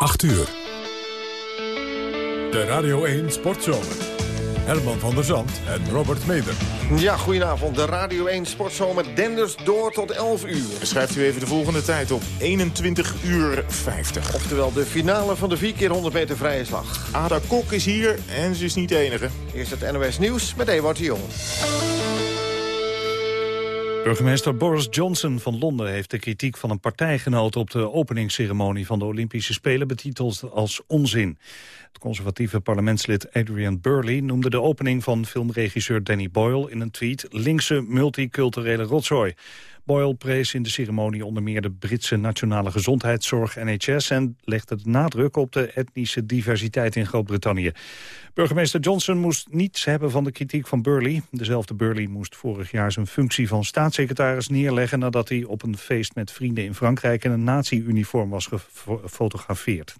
8 uur. De Radio 1 Sportzomer. Herman van der Zand en Robert Meder. Ja, goedenavond. De Radio 1 Sportzomer denders door tot 11 uur. Schrijft u even de volgende tijd op. 21 uur 50. Oftewel de finale van de 4 keer 100 meter vrije slag. Ada Kok is hier en ze is niet de enige. Eerst het NOS Nieuws met Ewart de Jong. Burgemeester Boris Johnson van Londen heeft de kritiek van een partijgenoot op de openingsceremonie van de Olympische Spelen betiteld als onzin. Het conservatieve parlementslid Adrian Burley noemde de opening van filmregisseur Danny Boyle in een tweet linkse multiculturele rotzooi. Boyle prees in de ceremonie onder meer de Britse nationale gezondheidszorg NHS... en legde de nadruk op de etnische diversiteit in Groot-Brittannië. Burgemeester Johnson moest niets hebben van de kritiek van Burley. Dezelfde Burley moest vorig jaar zijn functie van staatssecretaris neerleggen... nadat hij op een feest met vrienden in Frankrijk in een nazi-uniform was gefotografeerd.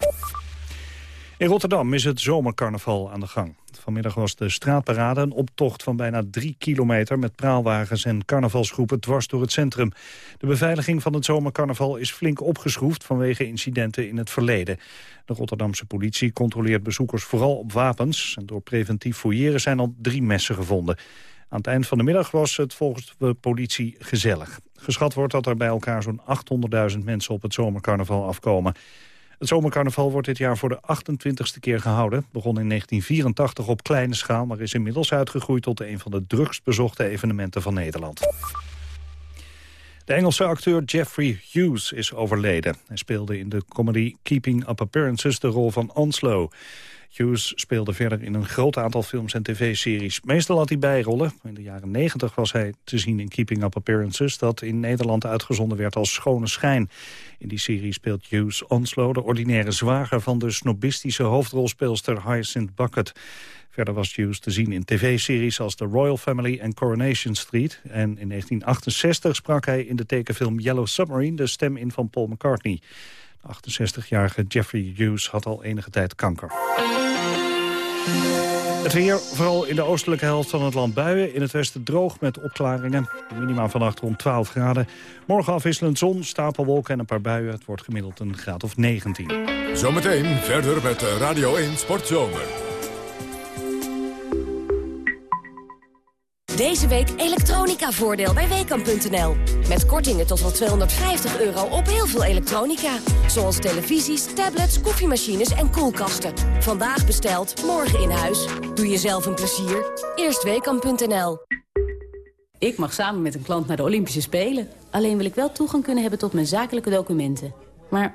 In Rotterdam is het zomercarnaval aan de gang. Vanmiddag was de straatparade een optocht van bijna drie kilometer... met praalwagens en carnavalsgroepen dwars door het centrum. De beveiliging van het zomercarnaval is flink opgeschroefd... vanwege incidenten in het verleden. De Rotterdamse politie controleert bezoekers vooral op wapens... en door preventief fouilleren zijn al drie messen gevonden. Aan het eind van de middag was het volgens de politie gezellig. Geschat wordt dat er bij elkaar zo'n 800.000 mensen op het zomercarnaval afkomen. Het zomercarnaval wordt dit jaar voor de 28ste keer gehouden. Begon in 1984 op kleine schaal, maar is inmiddels uitgegroeid tot een van de drukst bezochte evenementen van Nederland. De Engelse acteur Jeffrey Hughes is overleden. Hij speelde in de comedy Keeping Up Appearances de rol van Onslow. Hughes speelde verder in een groot aantal films en tv-series. Meestal had hij bijrollen. In de jaren 90 was hij te zien in Keeping Up Appearances... dat in Nederland uitgezonden werd als Schone Schijn. In die serie speelt Hughes Onslow, de ordinaire zwager... van de snobistische hoofdrolspeelster Hyacinth Bucket. Verder was Hughes te zien in tv-series als The Royal Family en Coronation Street. En in 1968 sprak hij in de tekenfilm Yellow Submarine... de stem in van Paul McCartney. De 68-jarige Jeffrey Hughes had al enige tijd kanker. Het weer, vooral in de oostelijke helft van het land buien. In het westen droog met opklaringen. Minima vannacht rond 12 graden. Morgen afwisselend zon, stapelwolken en een paar buien. Het wordt gemiddeld een graad of 19. Zometeen verder met Radio 1 Sportzomer. Deze week elektronica-voordeel bij Weekamp.nl. Met kortingen tot wel 250 euro op heel veel elektronica. Zoals televisies, tablets, koffiemachines en koelkasten. Vandaag besteld, morgen in huis. Doe jezelf een plezier. Eerst Weekamp.nl. Ik mag samen met een klant naar de Olympische Spelen. Alleen wil ik wel toegang kunnen hebben tot mijn zakelijke documenten. Maar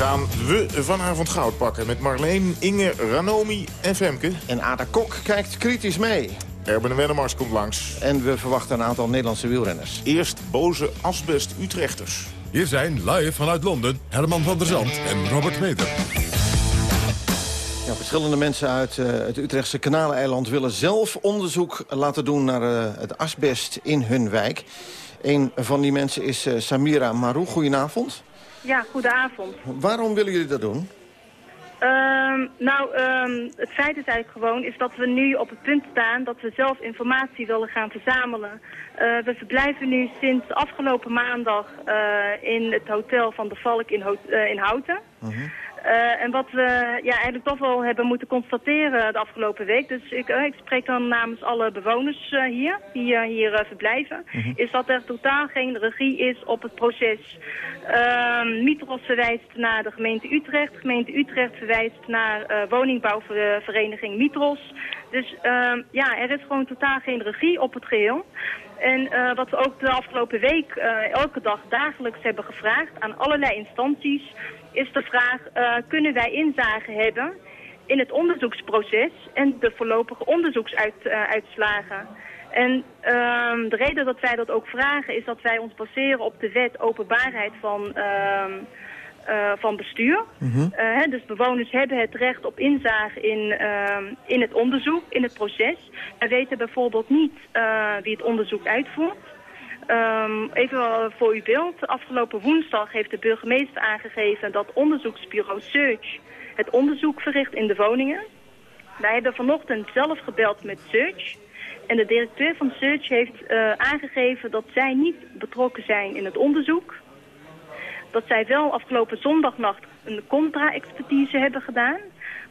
gaan we vanavond goud pakken met Marleen, Inge, Ranomi en Femke. En Ada Kok kijkt kritisch mee. Erben Wennemars komt langs. En we verwachten een aantal Nederlandse wielrenners. Eerst boze asbest Utrechters. Hier zijn live vanuit Londen Herman van der Zand en Robert Meder. Ja, verschillende mensen uit uh, het Utrechtse Kanaleiland willen zelf onderzoek laten doen naar uh, het asbest in hun wijk. Een van die mensen is uh, Samira Marou. Goedenavond. Ja, goedenavond. Waarom willen jullie dat doen? Um, nou, um, het feit is eigenlijk gewoon is dat we nu op het punt staan dat we zelf informatie willen gaan verzamelen. Uh, we verblijven nu sinds afgelopen maandag uh, in het hotel van de Valk in, uh, in Houten. -huh. Mhm. Uh, en wat we ja, eigenlijk toch wel hebben moeten constateren de afgelopen week, dus ik, uh, ik spreek dan namens alle bewoners uh, hier, die hier verblijven, -huh. is dat er totaal geen regie is op het proces. Ehm, Mitros verwijst naar de gemeente Utrecht, gemeente Utrecht verwijst naar woningbouwvereniging Mitros. Dus ehm, ja, er is gewoon totaal geen regie op het geheel. En uh, wat we ook de afgelopen week uh, elke dag dagelijks hebben gevraagd aan allerlei instanties... is de vraag, uh, kunnen wij inzage hebben in het onderzoeksproces en de voorlopige onderzoeksuitslagen? En um, de reden dat wij dat ook vragen is dat wij ons baseren op de wet openbaarheid van... Eh, van bestuur. Mhm. Eh, hè, dus bewoners hebben het recht op inzage in, ehm, in het onderzoek, in het proces. Wij weten bijvoorbeeld niet eh, wie het onderzoek uitvoert. Ehm, even voor uw beeld. Afgelopen woensdag heeft de burgemeester aangegeven dat onderzoeksbureau Search het onderzoek verricht in de woningen. Wij hebben vanochtend zelf gebeld met Search. En de directeur van Search heeft aangegeven dat zij niet betrokken zijn in het onderzoek. Dat zij wel afgelopen zondagnacht een contra-expertise hebben gedaan.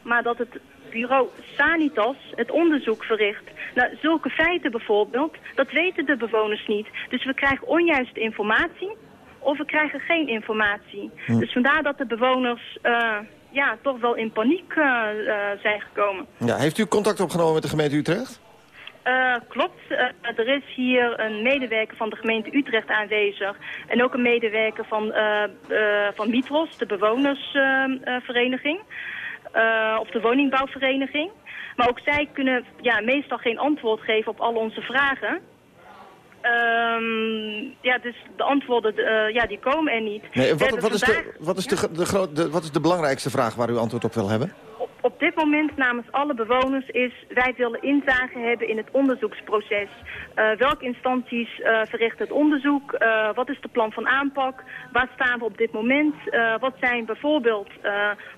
Maar dat het bureau Sanitas het onderzoek verricht. Nou, zulke feiten bijvoorbeeld, dat weten de bewoners niet. Dus we krijgen onjuiste informatie of we krijgen geen informatie. Dus vandaar dat de bewoners eh, ja, toch wel in paniek eh, eh, zijn gekomen. Ja, heeft u contact opgenomen met de gemeente Utrecht? Eh, klopt. Eh, er is hier een medewerker van de gemeente Utrecht aanwezig. En ook een medewerker van, eh, van Mitros, de bewonersvereniging. Of de woningbouwvereniging. Maar ook zij kunnen ja, meestal geen antwoord geven op al onze vragen. Ehm, ja, dus de antwoorden ja, die komen er niet. Nee, wat, is de, wat, is de, ge- de, groot- de, wat is de belangrijkste vraag waar u antwoord op wil hebben? Op, dit moment namens alle bewoners is... wij willen inzage hebben in het onderzoeksproces. Eh, welke instanties eh, verrichten het onderzoek? Eh, wat is de plan van aanpak? Waar staan we op dit moment? Wat zijn bijvoorbeeld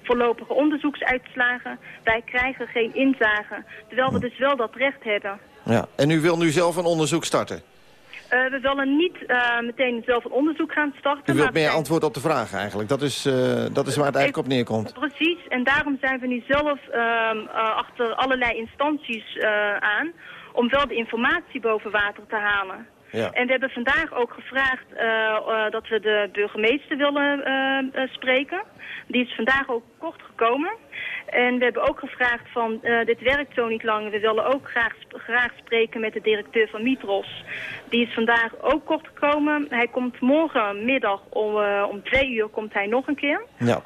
voorlopige onderzoeksuitslagen? Wij krijgen geen inzage, terwijl we dus wel dat recht hebben. Ja. En u wil nu zelf een onderzoek starten? Eh, we willen niet eh, meteen zelf een onderzoek gaan starten. U wilt meer zijn- antwoord op de vraag eigenlijk. Dat is, eh, dat is waar het eigenlijk op neerkomt. Precies, en daarom zijn we nu zelf ehm, eh, achter allerlei instanties aan... om wel de informatie boven water te halen. Ja. En we hebben vandaag ook gevraagd dat we de burgemeester willen spreken. Die is vandaag ook kort gekomen. En we hebben ook gevraagd van, eh, dit werkt zo niet lang. We willen ook graag, graag spreken met de directeur van Mitros. Die is vandaag ook kort gekomen. Hij komt morgenmiddag om, eh, om twee uur komt hij nog een keer. Ja,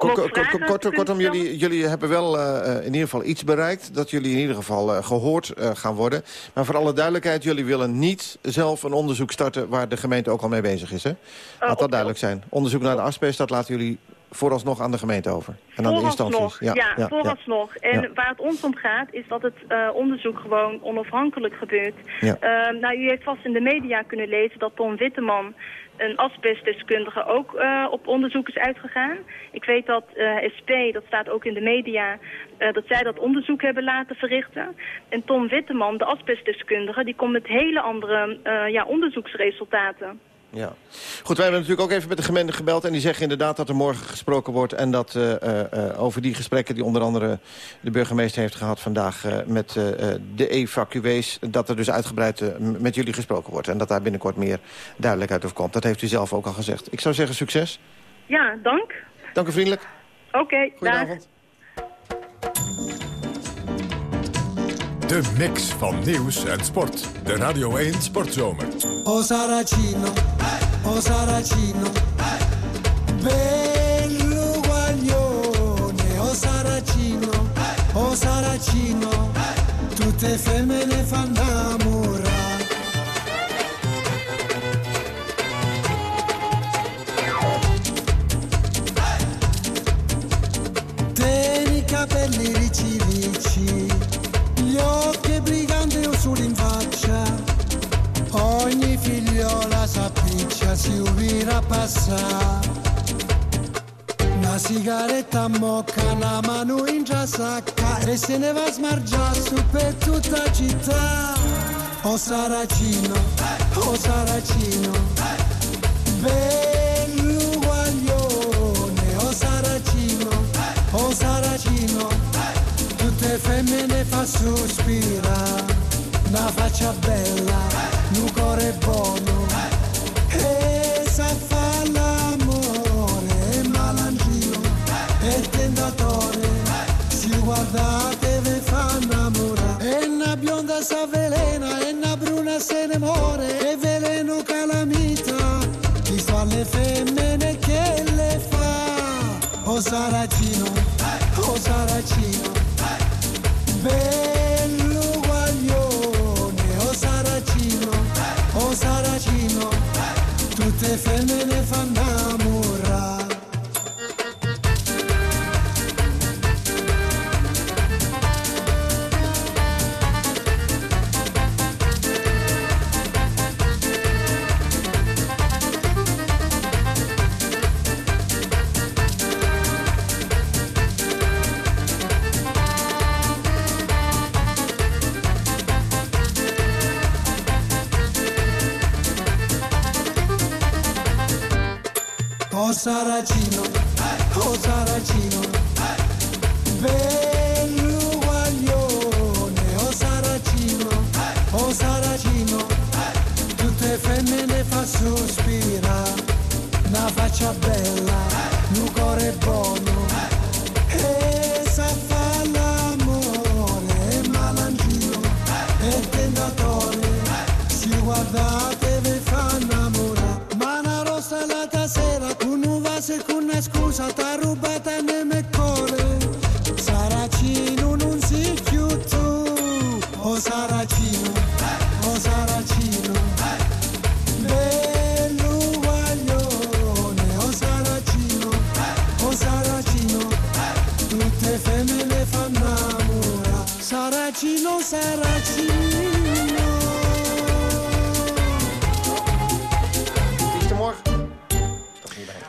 kortom, jullie, jullie hebben wel eh, in ieder geval iets bereikt. Dat jullie in ieder geval eh, gehoord eh, gaan worden. Maar voor alle duidelijkheid, jullie willen niet zelf een onderzoek starten... waar de gemeente ook al mee bezig is, hè? Laat dat duidelijk zijn. Onderzoek naar de asbest, dat laten jullie vooralsnog aan de gemeente over. En aan de instanties. Vooralsnog, ja, vooralsnog. En Ja. waar het ons om gaat, is dat het eh, onderzoek gewoon onafhankelijk gebeurt. Ja. Eh, nou, u heeft vast in de media kunnen lezen dat Tom Witteman, een asbestdeskundige, ook eh, op onderzoek is uitgegaan. Ik weet dat eh, SP, dat staat ook in de media, dat zij dat onderzoek hebben laten verrichten. En Tom Witteman, de asbestdeskundige, die komt met hele andere ja, onderzoeksresultaten. Ja. Goed, wij hebben natuurlijk ook even met de gemeente gebeld... en die zeggen inderdaad dat er morgen gesproken wordt... en dat eh, eh, eh, over die gesprekken die onder andere de burgemeester heeft gehad vandaag... met de evacuees, dat er dus uitgebreid met jullie gesproken wordt... en dat daar binnenkort meer duidelijkheid over komt. Dat heeft u zelf ook al gezegd. Ik zou zeggen succes. Ja, dank. Dank u vriendelijk. Oké, dag. Goedenavond. De mix van nieuws en sport. De Radio 1 Sportzomer. O Saracino, o Saracino, bello guaglione, o Saracino, o Saracino, tutte femmine fanno innamorare. Tieni i capelli ricci ricci, gli occhi briganti o solo in faccia, ogni figliola s'appiccia, si ubira a passare. Una sigaretta mocca, una mano in già e se ne va a smargiare su per tutta la città. O Saracino, o Saracino, bello tutte femmine fa sospira, una faccia bella, un cuore buono, e sa fa l'amore, è malangino, è tentatore, si guardate ve fa innamorare, e una bionda sa velena, e una bruna se ne muore, e veleno calamita, chi fa le femmine che le fa, o Saracino, o Saracino, Saracino, tutte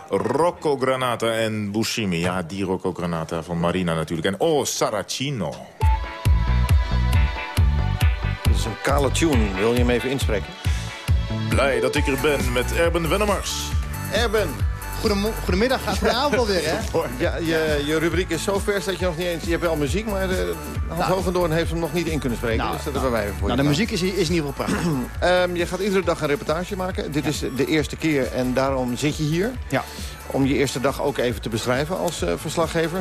Rocco Granata en Bushimi. Ja, die Rocco Granata van Marina natuurlijk. En oh, Saracino. Dit is een kale tune. Wil je hem even inspreken? Blij dat ik er ben met Erben Wennemars. Erben, Goedemiddag, goedenavond alweer, hè? ja, je, je rubriek is zo vers dat je nog niet eens... Je hebt wel muziek, maar de, Hans Nou. Hogendoorn heeft hem nog niet in kunnen spreken. Nou, dus dat hebben wij voor Nou, de muziek is, is in ieder geval prachtig. Ehm, je gaat iedere dag een reportage maken. Dit is de eerste keer en daarom zit je hier. Ja. Om je eerste dag ook even te beschrijven als eh, verslaggever.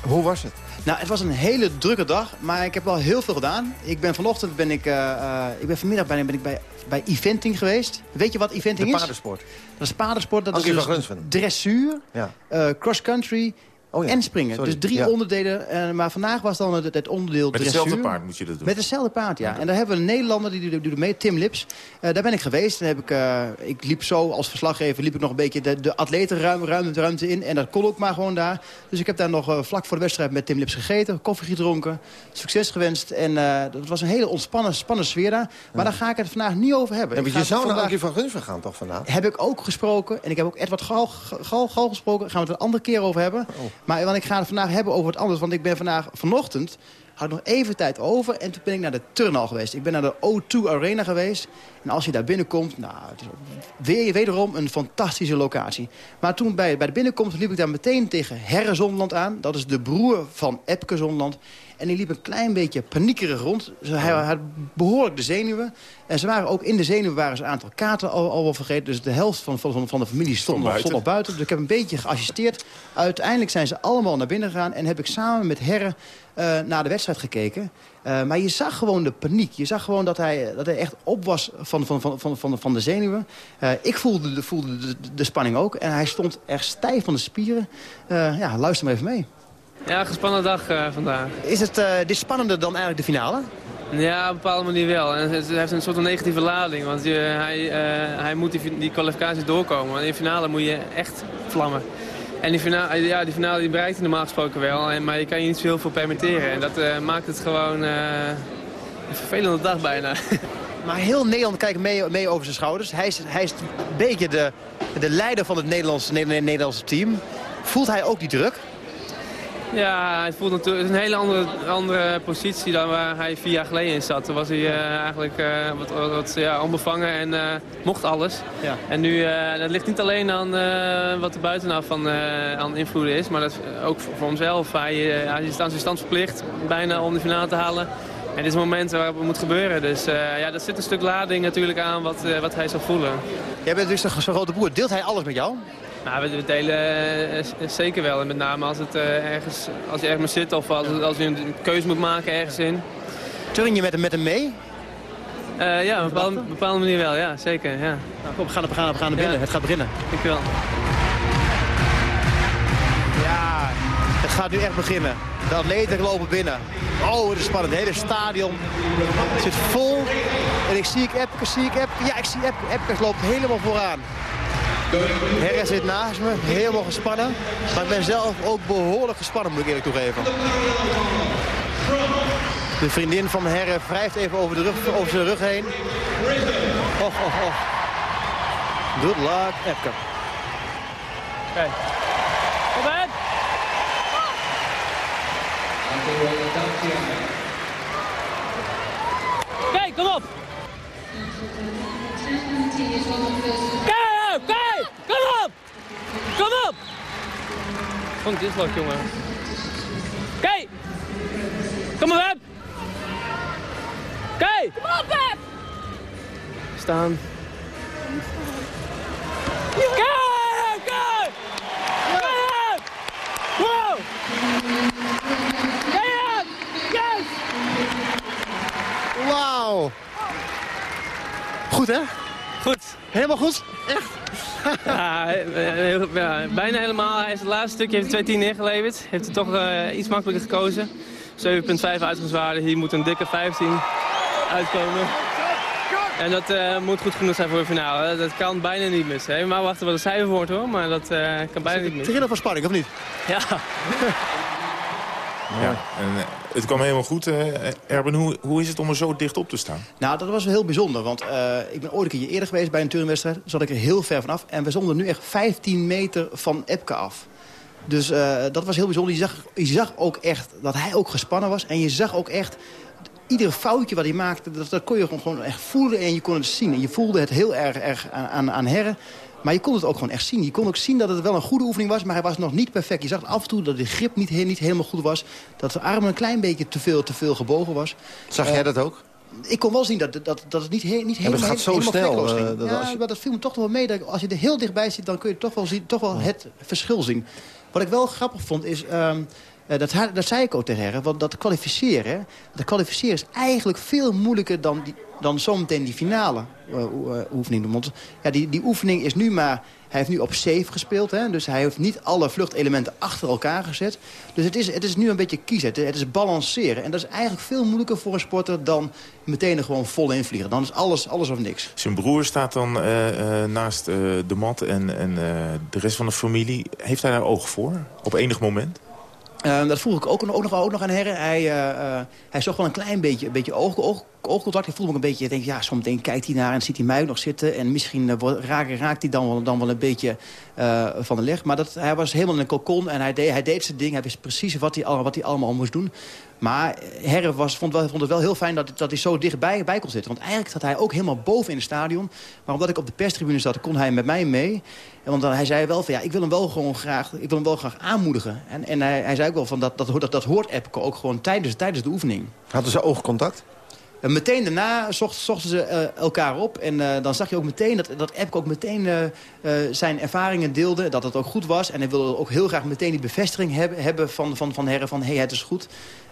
Hoe was het? Nou, het was een hele drukke dag, maar ik heb wel heel veel gedaan. Ik ben vanochtend ben ik, eh, eh, ik ben vanmiddag ben, ben ik bij, bij eventing geweest. Weet je wat eventing De is? paardensport. Dat is paardensport, dat Ankie is dus dressuur, Ja. eh, cross-country Oh ja, en springen. sorry. Dus drie Ja. onderdelen, eh, maar vandaag was dan het, het onderdeel Met dressuur. hetzelfde paard moet je dat doen. Met hetzelfde paard, ja. En daar hebben we een Nederlander, die doet- doet mee, Tim Lips. Eh, daar ben ik geweest. Daar heb ik, eh, ik liep zo als verslaggever liep ik nog een beetje de, de atletenruimte ruimte, ruimte in. En dat kon ook maar gewoon daar. Dus ik heb daar nog vlak voor de wedstrijd met Tim Lips gegeten. Koffie gedronken. Succes gewenst. En eh, dat was een hele ontspannen spannende sfeer daar. Maar daar ga ik het vandaag niet over hebben. Ja, je zou naar Ankie van Gunsven gaan toch vandaag? heb ik ook gesproken. En ik heb ook Edward Gal, Gal, Gal gesproken. Daar gaan we het een andere keer over hebben. Oh. Maar want ik ga het vandaag hebben over wat anders. Want ik ben vandaag, vanochtend, had ik nog even tijd over. En toen ben ik naar de turnhal geweest. Ik ben naar de O2 Arena geweest. En als je daar binnenkomt, nou, het is weer, wederom een fantastische locatie. Maar toen bij, bij de binnenkomst liep ik daar meteen tegen Herre Zonland aan. Dat is de broer van Epke Zonland. En die liep een klein beetje paniekerig rond. Hij had behoorlijk de zenuwen. En ze waren ook in de zenuwen waren ze een aantal kaarten al, al wel vergeten. Dus de helft van, van, van de familie stond, nog, buiten. stond nog buiten. Dus ik heb een beetje geassisteerd. Uiteindelijk zijn ze allemaal naar binnen gegaan. En heb ik samen met Herre eh, naar de wedstrijd gekeken. Eh, maar je zag gewoon de paniek. Je zag gewoon dat hij, dat hij echt op was van, van, van, van, van, van de zenuwen. Eh, ik voelde, de, voelde de, de spanning ook. En hij stond er stijf van de spieren. Ja, luister maar even mee. Ja, gespannen dag eh, vandaag. Is het eh, dit spannender dan eigenlijk de finale? Ja, op een bepaalde manier wel. En het heeft een soort van negatieve lading. Want je, hij, eh, hij moet die, die kwalificatie doorkomen. Want in de finale moet je echt vlammen. En die finale, ja, die finale die bereikt hij normaal gesproken wel. Maar je kan je niet zo heel veel permitteren. En dat maakt het gewoon eh, een vervelende dag bijna. Maar heel Nederland kijkt mee, mee over zijn schouders. Hij is, hij is een beetje de, de leider van het Nederlandse, Nederlandse team. Voelt hij ook die druk? Ja, het voelt natuurlijk een hele andere, andere positie dan waar hij vier jaar geleden in zat. Toen was hij eh, eigenlijk eh, wat, wat, wat, ja, onbevangen en eh, mocht alles. Ja. En nu, eh, dat ligt niet alleen aan eh, wat er buitenaf van, eh, aan invloeden is, maar dat, is ook voor, voor hemzelf. Hij, hij is aan zijn stand verplicht bijna om de finale te halen. En dit is het moment waarop het moet gebeuren. Dus eh, ja, dat zit een stuk lading natuurlijk aan wat, eh, wat hij zal voelen. Jij bent dus zo'n grote broer. Deelt hij alles met jou? Nou, we, we delen eh, s- zeker wel. En met name als, het, eh, ergens, als je ergens zit of als, als je een keuze moet maken ergens in. Turn je met hem, met hem mee? Eh, ja, op een bepaalde, bepaalde manier wel. Ja, zeker. Ja. Nou, kom, we gaan, we gaan, we gaan naar binnen. Ja. Het gaat beginnen. Dankjewel. Ja, het gaat nu echt beginnen. De atleten lopen binnen. Oh, het is spannend. Het hele stadion zit vol. En ik zie ik Epke, zie ik Epke. Ja, ik zie Epke. Epke loopt helemaal vooraan. Herre zit naast me, helemaal gespannen. Maar ik ben zelf ook behoorlijk gespannen, moet ik eerlijk toegeven. De vriendin van Herre wrijft even over, de rug, over zijn rug heen. Och, och, och. Good luck, Epke. Kijk. Kom in! Kijk, kom op! Kijk, kijk! Kom op! Kom vond dit leuk, jongen. Kijk! Kom maar, Web! Kijk! Kom op, Web! Staan. Kijk! Kijk! Wow! Kijk! Yes! Wauw. Goed, hè? Helemaal goed? Echt? Ja, heel- ja, bijna helemaal. Hij is het laatste stukje heeft hij 2-10 neergeleverd. Heeft hij toch eh, iets makkelijker gekozen. 7,5 uitgangswaarde. Hier moet een dikke 15 uitkomen. En dat eh, moet goed genoeg zijn voor de finale. Dat kan bijna niet missen. Even maar wachten wat het cijfer wordt hoor. Maar dat eh, kan bijna niet missen. Trillen van spanning, of niet? Ja. Ja, en het kwam helemaal goed. eh, Erben, hoe, hoe is het om er zo dicht op te staan? Nou, dat was heel bijzonder. Want eh, ik ben ooit een keer eerder geweest bij een turnwedstrijd. Zat ik er heel ver vanaf. En we stonden nu echt 15 meter van Epke af. Dus eh, dat was heel bijzonder. Je zag, je zag ook echt dat hij ook gespannen was. En je zag ook echt... Iedere foutje wat hij maakte, dat, dat kon je gewoon, gewoon echt voelen en je kon het zien. En je voelde het heel erg, erg aan, aan, aan Herren. Maar je kon het ook gewoon echt zien. Je kon ook zien dat het wel een goede oefening was, maar hij was nog niet perfect. Je zag af en toe dat de grip niet, niet helemaal goed was. Dat de arm een klein beetje te veel, te veel gebogen was. Zag Eh, jij dat ook? ik kon wel zien dat, dat, dat het niet, he, niet Ja, maar het helemaal, gaat zo helemaal snel, eh, dat ja, als je- maar dat viel me toch wel mee. Dat als je er heel dichtbij zit, dan kun je toch wel, zien, toch wel het verschil zien. Wat ik wel grappig vond is... ehm, eh, dat, ha- dat zei ik ook tegen Herren, want dat kwalificeren... dat kwalificeren is eigenlijk veel moeilijker dan, die, dan zometeen die finale eh, eh, oefening. Ja, die, die oefening is nu maar... Hij heeft nu op safe gespeeld, hè, dus hij heeft niet alle vluchtelementen achter elkaar gezet. Dus het is, het is nu een beetje kiezen, het, is balanceren. En dat is eigenlijk veel moeilijker voor een sporter dan meteen er gewoon vol in vliegen. Dan is alles, alles of niks. Zijn broer staat dan eh, eh, naast eh, de mat en, en eh, de rest van de familie. Heeft hij daar oog voor? Op enig moment? Eh, dat vroeg ik ook, ook, nog, ook nog aan Herren. Hij, eh, eh, hij zocht wel een klein beetje, een beetje oog, oog, oogcontact. Ik voelde me een beetje, denk, ja, zometeen kijkt hij naar en ziet hij mij nog zitten. En misschien eh, raakt, hij dan wel, dan wel een beetje eh, van de leg. Maar dat, hij was helemaal in een kokon en hij deed, hij deed zijn ding. Hij wist precies wat hij, wat hij allemaal moest doen. Maar Herren was, vond, vond het wel heel fijn dat, dat hij zo dichtbij bij kon zitten. Want eigenlijk zat hij ook helemaal boven in het stadion. Maar omdat ik op de perstribune zat, kon hij met mij mee. En want hij zei wel van ja, ik wil hem wel gewoon graag, ik wil hem wel graag aanmoedigen. En, en hij, hij zei ook wel van dat, dat, dat hoort Epke ook gewoon tijdens, tijdens de oefening. Hadden ze oogcontact? En meteen daarna zocht, zochten ze eh, elkaar op. En eh, dan zag je ook meteen dat, dat Epke ook meteen eh, zijn ervaringen deelde. Dat het ook goed was. En hij wilde ook heel graag meteen die bevestiging hebben, hebben van, van, van Herren van hé, hey, het is goed.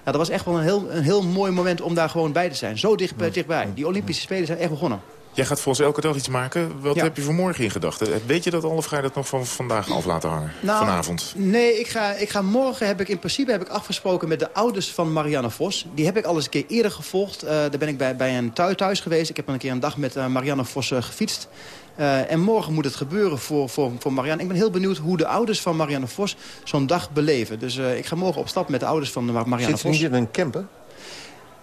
Ja, dat was echt wel een heel, een heel mooi moment om daar gewoon bij te zijn. Zo dicht, dichtbij. Die Olympische Spelen zijn echt begonnen. Jij gaat voor ons elke dag iets maken. Wat Ja. heb je voor morgen in gedachten? Weet je dat al of ga je dat nog van vandaag af laten hangen? Nou, Vanavond? Nee, ik ga, ik ga morgen heb ik in principe heb ik afgesproken met de ouders van Marianne Vos. Die heb ik al eens een keer eerder gevolgd. Eh, daar ben ik bij, bij een thuis, thuis geweest. Ik heb een keer een dag met eh, Marianne Vos eh, gefietst. Eh, en morgen moet het gebeuren voor, voor, voor Marianne. Ik ben heel benieuwd hoe de ouders van Marianne Vos zo'n dag beleven. Dus eh, ik ga morgen op stap met de ouders van Mar- Marianne Zit ze Vos. niet in een camper?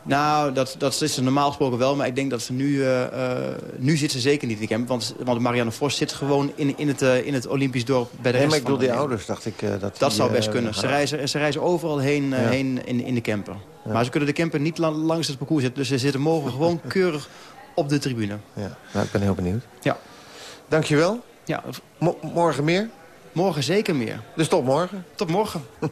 Nou, dat, dat is ze normaal gesproken wel. Maar ik denk dat ze nu... eh, eh, nu zit ze zeker niet in de camp. Want, want Marianne Vos zit gewoon in, in, het, eh, in het Olympisch dorp bij de Nee, rest maar ik bedoel, die ouders dacht ik... eh, dat Dat die, zou best kunnen. Ze reizen, ze reizen overal heen, Ja. heen in, in de camper. Maar ze kunnen de camper niet la- langs het parcours zetten. Dus ze zitten morgen gewoon keurig op de tribune. Ja, nou, ik ben heel benieuwd. Ja. Dankjewel. Ja, Mo- morgen meer? morgen zeker meer. Dus tot morgen. Tot morgen.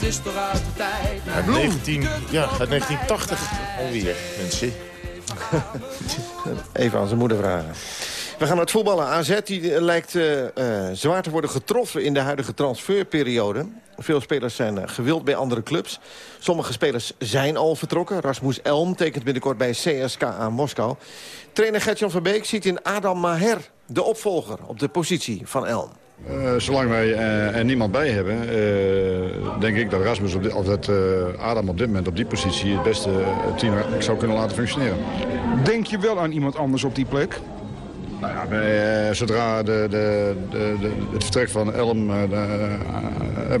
dat is toch uit de tijd. meid. 19, ja, uit 1980 alweer, mensen. Even aan zijn moeder vragen. We gaan naar het voetballen. AZ die eh, lijkt eh, eh, zwaar te worden getroffen in de huidige transferperiode. Veel spelers zijn gewild bij andere clubs. Sommige spelers zijn al vertrokken. Rasmus Elm tekent binnenkort bij CSKA Moskou. Trainer Gertjan van Beek ziet in Adam Maher de opvolger op de positie van Elm. Eh, zolang wij eh, er niemand bij hebben, eh, denk ik dat Rasmus op dit- of dat Adam op dit moment op die positie het beste team zou kunnen laten functioneren. Denk je wel aan iemand anders op die plek? Nou ja, wij, zodra de, de, de, het vertrek van Elm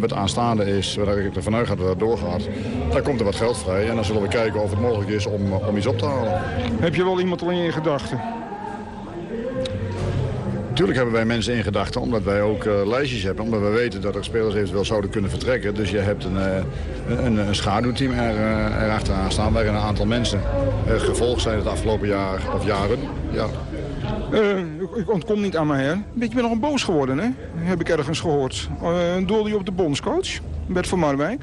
het aanstaande is, waar ik ervan uitga dat dat doorgaat, dan komt er wat geld vrij. En dan zullen we kijken of het mogelijk is om, om iets op te halen. Heb je wel iemand al in je gedachten? Natuurlijk hebben wij mensen in gedachten, omdat wij ook eh, lijstjes hebben. Omdat we weten dat er spelers eventueel zouden kunnen vertrekken. Dus je hebt een, eh, een, een schaduwteam er, eh, erachteraan staan... waarin een aantal mensen gevolgd zijn het afgelopen jaar of jaren. Ja. Ik- ontkom niet aan her. Je bent nog een boos geworden, hè? Heb ik ergens gehoord. Doelde je op de bondscoach, Bert van Marwijk?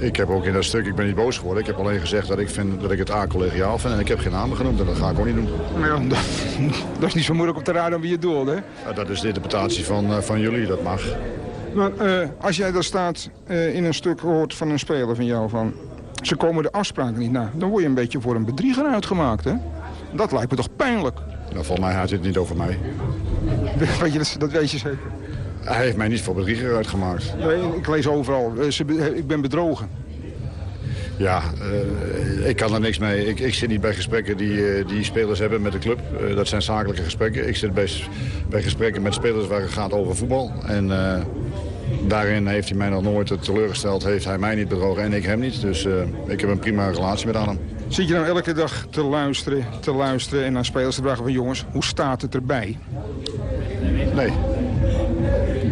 Ik heb ook in dat stuk, ik ben niet boos geworden. Ik heb alleen gezegd dat ik, vind, dat ik het A-collegiaal vind. En ik heb geen namen genoemd en dat ga ik ook niet doen. Nou ja, dat, dat is niet zo moeilijk om te raden wie je doelde, hè? Ja, dat is de interpretatie van, eh, van jullie, dat mag. Maar eh, als jij daar staat eh, in een stuk hoort van een speler van jou van... ze komen de afspraken niet na, dan word je een beetje voor een bedrieger uitgemaakt, hè? Dat lijkt me toch pijnlijk? Nou, volgens mij gaat het niet over mij. Weet je, dat, dat weet je zeker. Hij heeft mij niet voor bedrieger uitgemaakt. Nee, ik lees overal, eh, ze be- ik ben bedrogen. Ja, eh, ik kan er niks mee. Ik, ik zit niet bij gesprekken die, eh, die spelers hebben met de club. Eh, dat zijn zakelijke gesprekken. Ik zit bij, bij gesprekken met spelers waar het gaat over voetbal. En eh, daarin heeft hij mij nog nooit teleurgesteld. Heeft hij mij niet bedrogen en ik hem niet. Dus eh, ik heb een prima relatie met Adam. Zit je nou elke dag te luisteren, te luisteren en aan spelers te vragen van... jongens, hoe staat het erbij? Nee.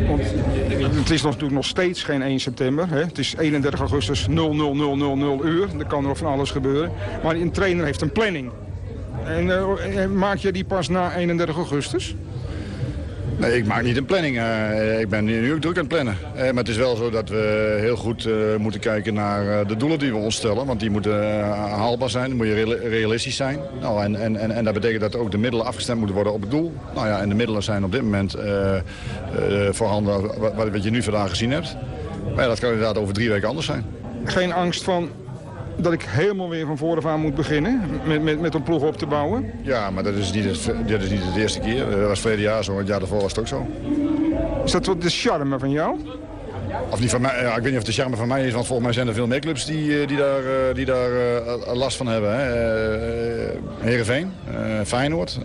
Het is natuurlijk nog steeds geen 1 september. Hè? Het is 31 augustus 0000 uur. Er kan nog van alles gebeuren. Maar een trainer heeft een planning. En eh, maak je die pas na 31 augustus? Nee, ik maak niet een planning. Eh, ik ben nu ook druk aan het plannen. Eh, maar het is wel zo dat we heel goed eh, moeten kijken naar de doelen die we ons stellen. Want die moeten haalbaar zijn, dan moet realistisch zijn. Nou, en, en, en, en dat betekent dat ook de middelen afgestemd moeten worden op het doel. Nou ja, en de middelen zijn op dit moment voorhanden wat, wat je nu vandaag gezien hebt. Maar ja, dat kan inderdaad over drie weken anders zijn. Geen angst van dat ik helemaal weer van vooraf aan moet beginnen met, met, met een ploeg op te bouwen? Ja, maar dat is niet het, dat is niet het eerste keer. Dat was verleden jaar zo, het jaar daarvoor was het ook zo. Is dat wat de charme van jou? Of niet van mij, ja, ik weet niet of het de charme van mij is, want volgens mij zijn er veel meer clubs die, eh, die daar, eh, die daar eh, last van hebben. Hè. Eh, Heerenveen, eh, Feyenoord.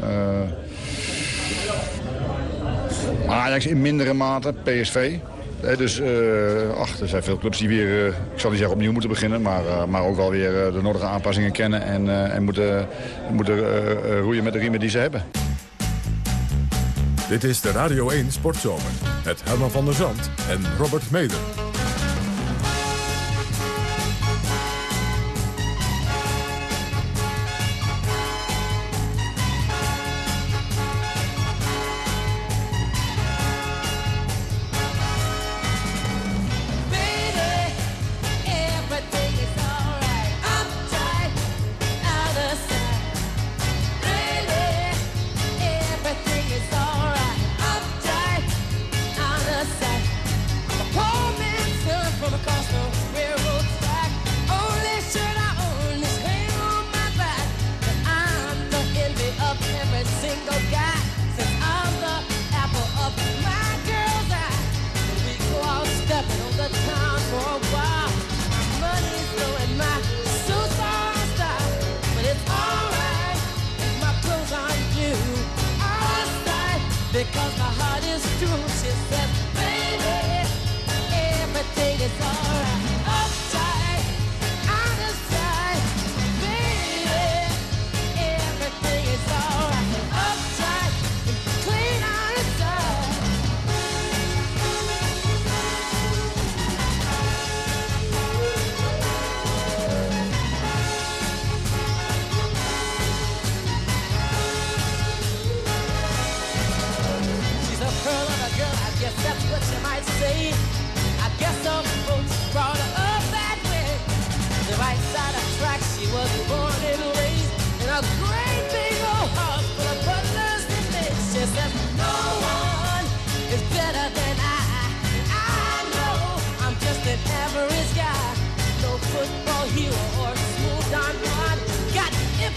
Ajax in mindere mate, PSV. Eh, dus eh, ach, er zijn veel clubs die weer, eh, ik zal niet zeggen opnieuw moeten beginnen, maar, maar ook wel weer de nodige aanpassingen kennen en, en moeten, moeten roeien met de riemen die ze hebben. Dit is de Radio 1 Sportzomer met Herman van der Zand en Robert Meder.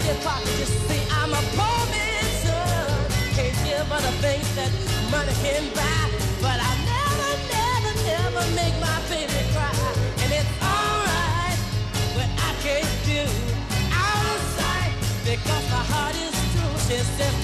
I'm a poor man's son. Can't give her the things that money can buy. But I never, never, never make my baby cry. And it's alright I can't do. Because my heart is true. sister.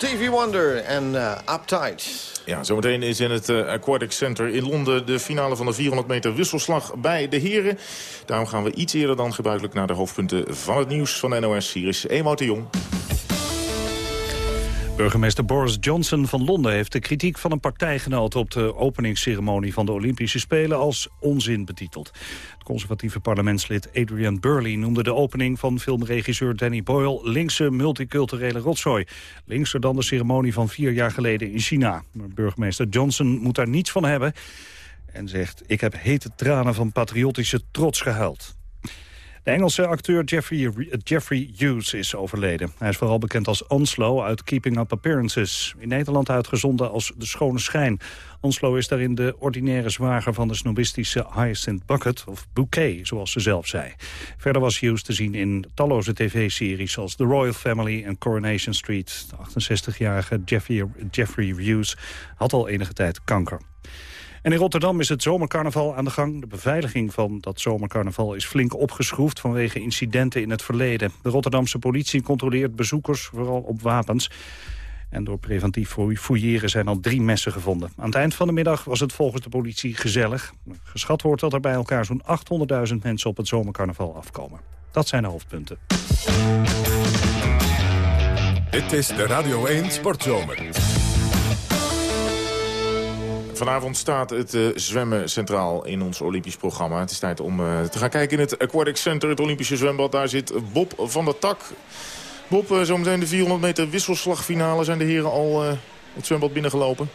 Stevie Wonder en uh, Uptight. Ja, zometeen is in het uh, Aquatic Center in Londen... de finale van de 400 meter wisselslag bij de heren. Daarom gaan we iets eerder dan gebruikelijk naar de hoofdpunten van het nieuws van NOS. Hier is Emo de Jong. Burgemeester Boris Johnson van Londen heeft de kritiek van een partijgenoot op de openingsceremonie van de Olympische Spelen als onzin betiteld. Het conservatieve parlementslid Adrian Burley noemde de opening van filmregisseur Danny Boyle linkse multiculturele rotzooi. Linkser dan de ceremonie van vier jaar geleden in China. Burgemeester Johnson moet daar niets van hebben en zegt ik heb hete tranen van patriotische trots gehuild. Engelse acteur Jeffrey, Jeffrey Hughes is overleden. Hij is vooral bekend als Onslow uit Keeping Up Appearances. In Nederland uitgezonden als De Schone Schijn. Onslow is daarin de ordinaire zwager van de snobistische Hyacinth Bucket... of Bouquet, zoals ze zelf zei. Verder was Hughes te zien in talloze tv-series... als The Royal Family en Coronation Street. De 68-jarige Jeffrey, Jeffrey Hughes had al enige tijd kanker. En in Rotterdam is het zomercarnaval aan de gang. De beveiliging van dat zomercarnaval is flink opgeschroefd vanwege incidenten in het verleden. De Rotterdamse politie controleert bezoekers vooral op wapens. En door preventief fouilleren zijn al drie messen gevonden. Aan het eind van de middag was het volgens de politie gezellig. Geschat wordt dat er bij elkaar zo'n 800.000 mensen op het zomercarnaval afkomen. Dat zijn de hoofdpunten. Dit is de Radio 1 Sportzomer. Vanavond staat het uh, zwemmen centraal in ons Olympisch programma. Het is tijd om uh, te gaan kijken in het Aquatic Center, het Olympische zwembad. Daar zit Bob van der Tak. Bob, uh, zometeen de 400 meter wisselslagfinale. Zijn de heren al het zwembad binnengelopen?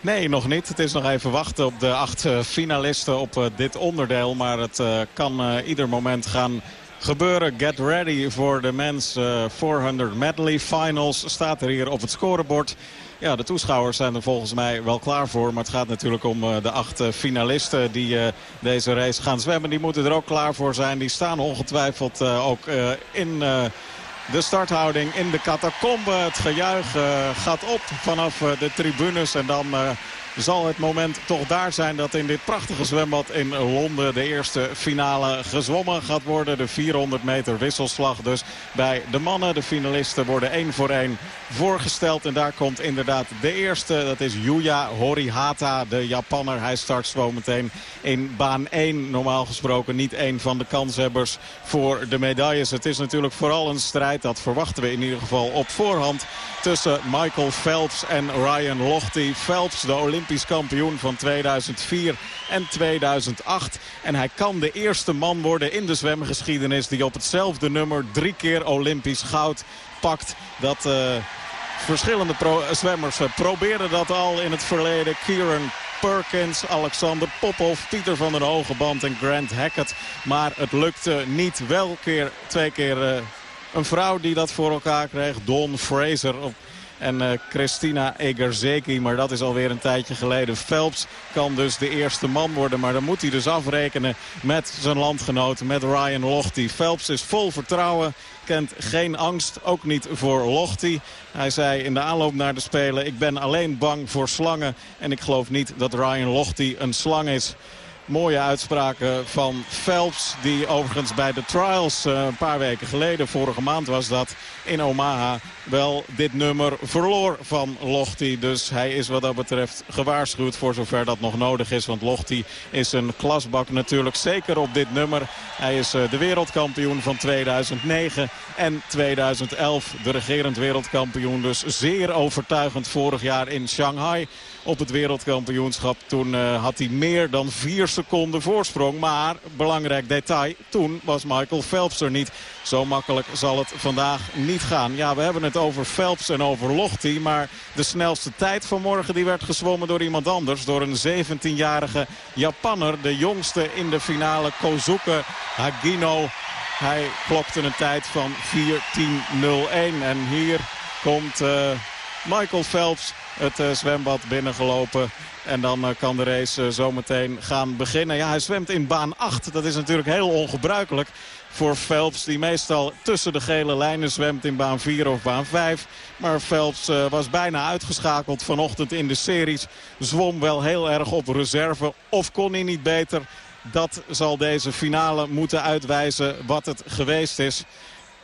Nee, nog niet. Het is nog even wachten op de acht finalisten op dit onderdeel. Maar het kan ieder moment gaan gebeuren. Get ready voor de men's 400 medley finals. Staat er hier op het scorebord. Ja, de toeschouwers zijn er volgens mij wel klaar voor. Maar het gaat natuurlijk om uh, de acht uh, finalisten die deze race gaan zwemmen. Die moeten er ook klaar voor zijn. Die staan ongetwijfeld ook in de starthouding in de catacombe. Het gejuich gaat op vanaf de tribunes en dan... zal het moment toch daar zijn dat in dit prachtige zwembad in Londen de eerste finale gezwommen gaat worden. De 400 meter wisselslag dus bij de mannen. De finalisten worden één voor één voorgesteld. En daar komt inderdaad de eerste. Dat is Yuya Horihata, de Japanner. Hij start zo meteen in baan 1. Normaal gesproken niet één van de kanshebbers voor de medailles. Het is natuurlijk vooral een strijd. Dat verwachten we in ieder geval op voorhand. Tussen Michael Phelps en Ryan Lochte. Phelps, de Olympisch kampioen van 2004 en 2008. En hij kan de eerste man worden in de zwemgeschiedenis... die op hetzelfde nummer drie keer Olympisch goud pakt. Dat... Uh, verschillende pro zwemmers uh, probeerden dat al in het verleden. Kieran Perkins, Alexander Popov, Pieter van den Hogeband en Grant Hackett. Maar het lukte niet. Wel twee keer een vrouw die dat voor elkaar kreeg. Dawn Fraser op en uh, Christina Egerzeki. Maar dat is alweer een tijdje geleden. Phelps kan dus de eerste man worden. Maar dan moet hij dus afrekenen met zijn landgenoten, met Ryan Lochte. Phelps is vol vertrouwen kent geen angst, ook niet voor Lochte. Hij zei in de aanloop naar de Spelen... ik ben alleen bang voor slangen en ik geloof niet dat Ryan Lochte een slang is. Mooie uitspraken van Phelps. Die overigens bij de trials uh, een paar weken geleden, vorige maand was dat, in Omaha wel dit nummer verloor van Lochte. Dus hij is wat dat betreft gewaarschuwd voor zover dat nog nodig is. Want Lochte is een klasbak natuurlijk zeker op dit nummer. Hij is uh, de wereldkampioen van 2009 en 2011. De regerend wereldkampioen dus zeer overtuigend vorig jaar in Shanghai op het wereldkampioenschap. Toen uh, had hij meer dan vier seconden voorsprong. Maar, belangrijk detail, toen was Michael Phelps er niet. Zo makkelijk zal het vandaag niet gaan. Ja, we hebben het over Phelps en over Lochte. Maar de snelste tijd vanmorgen die werd gezwommen door iemand anders. Door een 17-jarige Japanner. De jongste in de finale, Kozuke Hagino. Hij klokte een tijd van 4.10.01. En hier komt uh, Michael Phelps het uh, zwembad binnengelopen. En dan uh, kan de race uh, zometeen gaan beginnen. Ja, hij zwemt in baan 8. Dat is natuurlijk heel ongebruikelijk voor Phelps. Die meestal tussen de gele lijnen zwemt in baan 4 of baan 5. Maar Phelps was bijna uitgeschakeld vanochtend in de series. Zwom wel heel erg op reserve. Of kon hij niet beter? Dat zal deze finale moeten uitwijzen wat het geweest is.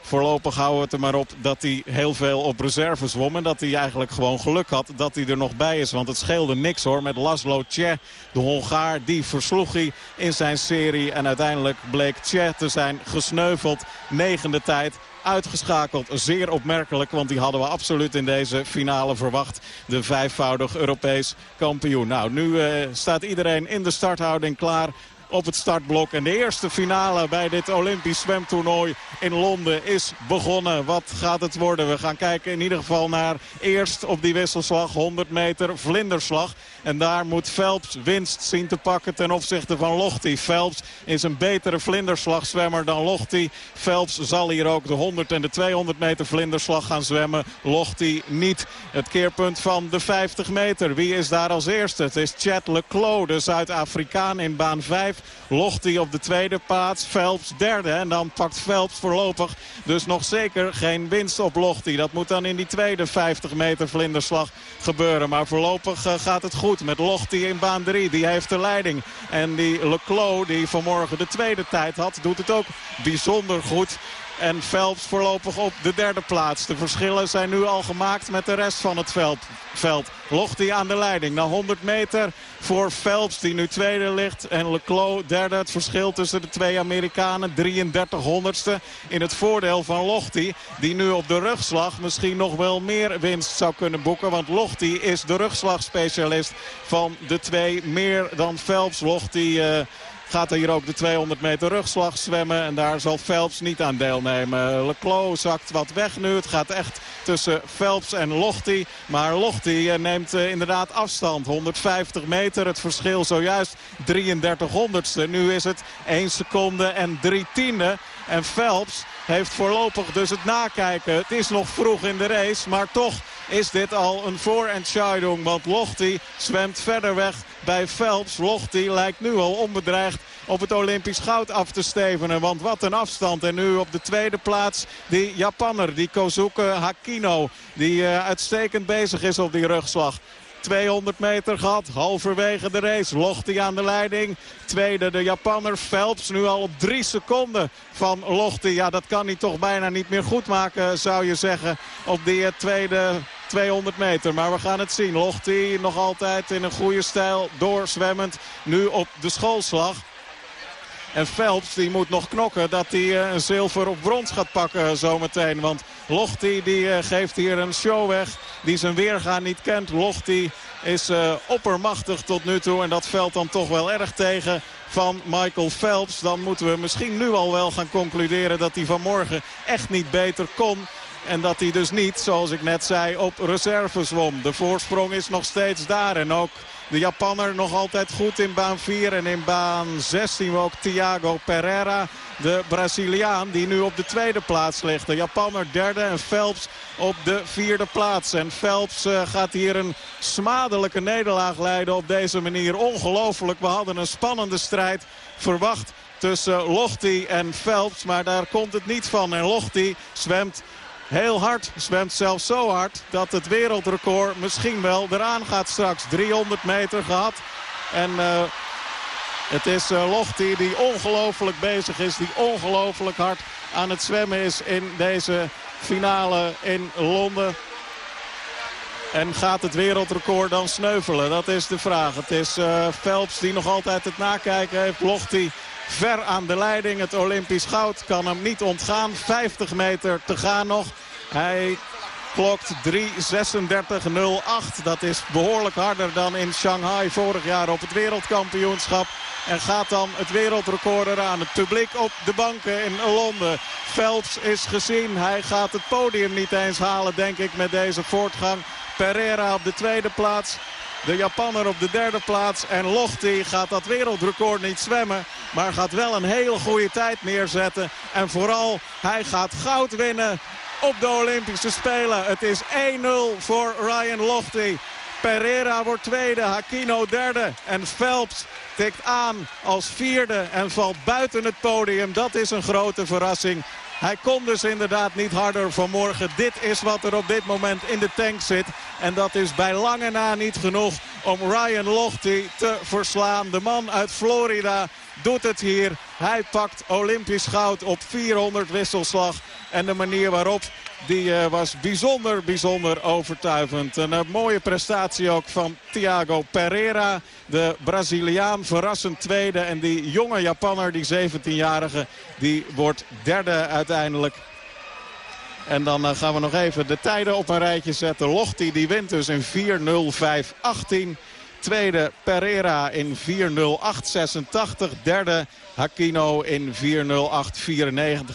Voorlopig houden we het er maar op dat hij heel veel op reserve zwom. En dat hij eigenlijk gewoon geluk had dat hij er nog bij is. Want het scheelde niks hoor met Laszlo Tje, de Hongaar. Die versloeg hij in zijn serie. En uiteindelijk bleek Tje te zijn gesneuveld. Negende tijd uitgeschakeld. Zeer opmerkelijk, want die hadden we absoluut in deze finale verwacht. De vijfvoudig Europees kampioen. Nou, nu uh, staat iedereen in de starthouding klaar op het startblok. En de eerste finale bij dit Olympisch zwemtoernooi in Londen is begonnen. Wat gaat het worden? We gaan kijken in ieder geval naar eerst op die wisselslag 100 meter vlinderslag. En daar moet Phelps winst zien te pakken ten opzichte van Lochte. Phelps is een betere vlinderslagzwemmer dan Lochte. Phelps zal hier ook de 100 en de 200 meter vlinderslag gaan zwemmen. Lochte niet. Het keerpunt van de 50 meter. Wie is daar als eerste? Het is Chad Leclos, de Zuid-Afrikaan in baan 5. Lochte op de tweede plaats. Phelps derde. En dan pakt Phelps voorlopig dus nog zeker geen winst op Lochte. Dat moet dan in die tweede 50 meter vlinderslag gebeuren. Maar voorlopig uh, gaat het goed met Lochte in baan 3. Die heeft de leiding. En die Leclos die vanmorgen de tweede tijd had doet het ook bijzonder goed. En Phelps voorlopig op de derde plaats. De verschillen zijn nu al gemaakt met de rest van het veld. veld. Lochte aan de leiding na 100 meter voor Phelps die nu tweede ligt. En Leclos derde. Het verschil tussen de twee Amerikanen 33 honderdste in het voordeel van Lochte. Die nu op de rugslag misschien nog wel meer winst zou kunnen boeken. Want Lochte is de rugslagspecialist van de twee. Meer dan Phelps. Lochte... Uh, gaat hier ook de 200 meter rugslag zwemmen. En daar zal Phelps niet aan deelnemen. Leclos zakt wat weg nu. Het gaat echt tussen Phelps en Lochte. Maar Lochte neemt inderdaad afstand. 150 meter. Het verschil zojuist 33 honderdste. Nu is het 1 seconde en 3 tiende. En Phelps heeft voorlopig dus het nakijken. Het is nog vroeg in de race, maar toch is dit al een voorentscheiding. Want Lochte zwemt verder weg bij Phelps. Lochte lijkt nu al onbedreigd op het Olympisch goud af te stevenen. Want wat een afstand. En nu op de tweede plaats die Japanner, die Kozuke Hakino. Die uh, uitstekend bezig is op die rugslag. 200 meter gehad. Halverwege de race. Lochti aan de leiding. Tweede de Japanner Phelps. Nu al op drie seconden van Lochti. Ja, dat kan hij toch bijna niet meer goed maken, zou je zeggen. Op die eh, tweede 200 meter. Maar we gaan het zien. Lochti nog altijd in een goede stijl. Doorzwemmend. Nu op de schoolslag. En Phelps die moet nog knokken dat hij eh, een zilver of brons gaat pakken zometeen. Want Lochti die eh, geeft hier een show weg die zijn weergaan niet kent. Lochti is uh, oppermachtig tot nu toe. En dat veld dan toch wel erg tegen van Michael Phelps. Dan moeten we misschien nu al wel gaan concluderen dat hij vanmorgen echt niet beter kon. En dat hij dus niet, zoals ik net zei, op reserve zwom. De voorsprong is nog steeds daar. En ook de Japanner nog altijd goed in baan 4. En in baan 6 zien we ook Thiago Pereira. De Braziliaan die nu op de tweede plaats ligt. De Japanner derde en Phelps op de vierde plaats. En Phelps uh, gaat hier een smadelijke nederlaag leiden op deze manier. Ongelooflijk. We hadden een spannende strijd verwacht tussen Lochti en Phelps. Maar daar komt het niet van. En Lochti zwemt heel hard. Zwemt zelfs zo hard dat het wereldrecord misschien wel eraan gaat straks. 300 meter gehad. En uh, het is uh, Lochti die ongelooflijk bezig is. Die ongelooflijk hard aan het zwemmen is in deze finale in Londen. En gaat het wereldrecord dan sneuvelen? Dat is de vraag. Het is uh, Phelps die nog altijd het nakijken heeft. Lochti ver aan de leiding. Het Olympisch goud kan hem niet ontgaan. 50 meter te gaan nog. Hij klokt 3.36.08. Dat is behoorlijk harder dan in Shanghai vorig jaar op het wereldkampioenschap. En gaat dan het wereldrecord eraan. Het publiek op de banken in Londen. Phelps is gezien. Hij gaat het podium niet eens halen, denk ik, met deze voortgang. Pereira op de tweede plaats. De Japanner op de derde plaats. En Lochti gaat dat wereldrecord niet zwemmen. Maar gaat wel een hele goede tijd neerzetten. En vooral, hij gaat goud winnen op de Olympische Spelen. Het is 1-0 voor Ryan Lochte. Pereira wordt tweede, Hakino derde. En Phelps tikt aan als vierde en valt buiten het podium. Dat is een grote verrassing. Hij kon dus inderdaad niet harder vanmorgen. Dit is wat er op dit moment in de tank zit. En dat is bij lange na niet genoeg om Ryan Lochte te verslaan. De man uit Florida doet het hier. Hij pakt Olympisch goud op 400 wisselslag. En de manier waarop die uh, was bijzonder, bijzonder overtuigend. Een mooie prestatie ook van Thiago Pereira. De Braziliaan verrassend tweede. En die jonge Japanner, die 17-jarige, die wordt derde uiteindelijk. En dan uh, gaan we nog even de tijden op een rijtje zetten. Lochti die wint dus in 4.05.18. Tweede Pereira in 4.08.86. Derde Hakino in 4.08.94.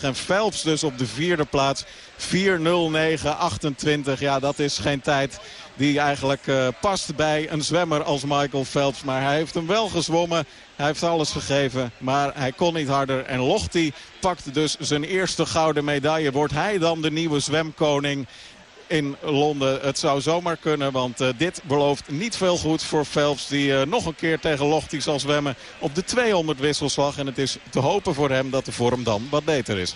En Phelps dus op de vierde plaats 4.09.28. Ja, dat is geen tijd die eigenlijk uh, past bij een zwemmer als Michael Phelps. Maar hij heeft hem wel gezwommen. Hij heeft alles gegeven, maar hij kon niet harder. En Lochti pakt dus zijn eerste gouden medaille. Wordt hij dan de nieuwe zwemkoning? in Londen. Het zou zomaar kunnen, want uh, dit belooft niet veel goed voor Phelps. Die uh, nog een keer tegen Lochti zal zwemmen op de 200 wisselslag. En het is te hopen voor hem dat de vorm dan wat beter is.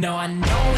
No, I know.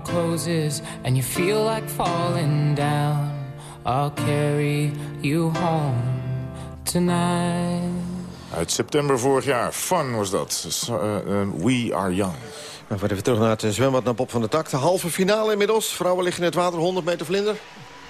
Bar closes and you feel like falling down, I'll carry you home tonight. Uit september vorig jaar. Fun was dat. So, eh, eh, we are young. We gaan even terug naar het zwembad naar Bob van der Tak. De halve finale inmiddels. Vrouwen liggen in het water, 100 meter vlinder.